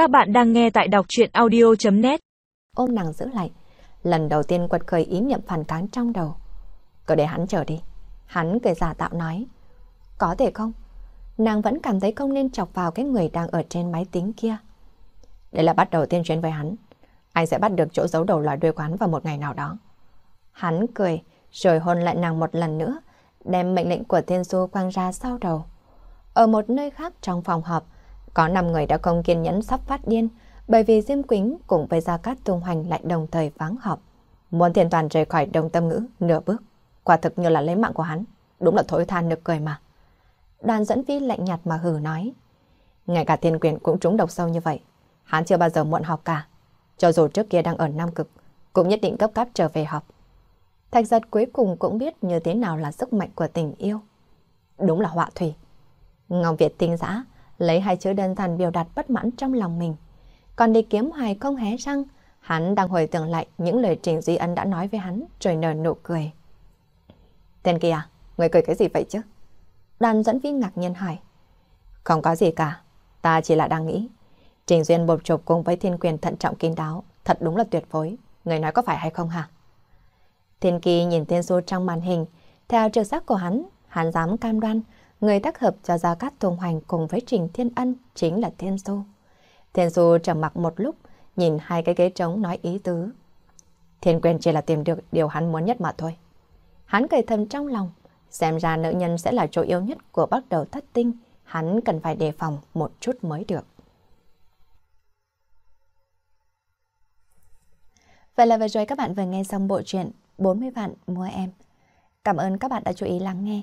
Các bạn đang nghe tại đọc chuyện audio.net Ôm nàng giữ lại, lần đầu tiên quật khởi ý niệm phản kháng trong đầu. Cứ để hắn chờ đi. Hắn cười giả tạo nói. Có thể không? Nàng vẫn cảm thấy không nên chọc vào cái người đang ở trên máy tính kia. Đây là bắt đầu tiên chuyến với hắn. Anh sẽ bắt được chỗ giấu đầu loài đuôi quán vào một ngày nào đó. Hắn cười, rồi hôn lại nàng một lần nữa, đem mệnh lệnh của Thiên Du quăng ra sau đầu. Ở một nơi khác trong phòng họp, có 5 người đã không kiên nhẫn sắp phát điên, bởi vì Diêm Quýnh cùng với Gia Cát Tung Hoành lại đồng thời vắng họp. Muốn thiên toàn rời khỏi đồng tâm ngữ nửa bước, quả thực như là lấy mạng của hắn. Đúng là thối than nực cười mà. Đoàn dẫn vi lạnh nhạt mà hừ nói. Ngay cả thiên quyền cũng trúng độc sâu như vậy. Hắn chưa bao giờ muộn học cả. Cho dù trước kia đang ở Nam Cực, cũng nhất định cấp cáp trở về học. Thạch giật cuối cùng cũng biết như thế nào là sức mạnh của tình yêu. Đúng là họa thủy. Ngọc Việt tinh giã, lấy hai chữ đơn giản biểu đạt bất mãn trong lòng mình. Còn đi kiếm hoài không hé răng, hắn đang hồi tưởng lại những lời Trình Duy Ân đã nói với hắn rồi nở nụ cười. Tên kia, người cười cái gì vậy chứ? Đoàn dẫn viên ngạc nhiên hỏi. Không có gì cả, ta chỉ là đang nghĩ. Trình Duyên bột chụp cùng với thiên quyền thận trọng kín đáo, thật đúng là tuyệt vời. Người nói có phải hay không hả? Thiên kỳ nhìn tên số trong màn hình, theo trực giác của hắn, hắn dám cam đoan, người tác hợp cho Gia Cát Thông Hoành cùng với Trình Thiên Ân chính là Thiên Du. Thiên Du trầm mặc một lúc, nhìn hai cái ghế trống nói ý tứ. Thiên quyền chỉ là tìm được điều hắn muốn nhất mà thôi. Hắn cười thầm trong lòng, xem ra nữ nhân sẽ là chỗ yêu nhất của bắt đầu thất tinh, hắn cần phải đề phòng một chút mới được. Vậy là vừa rồi các bạn vừa nghe xong bộ truyện 40 vạn mua em. Cảm ơn các bạn đã chú ý lắng nghe.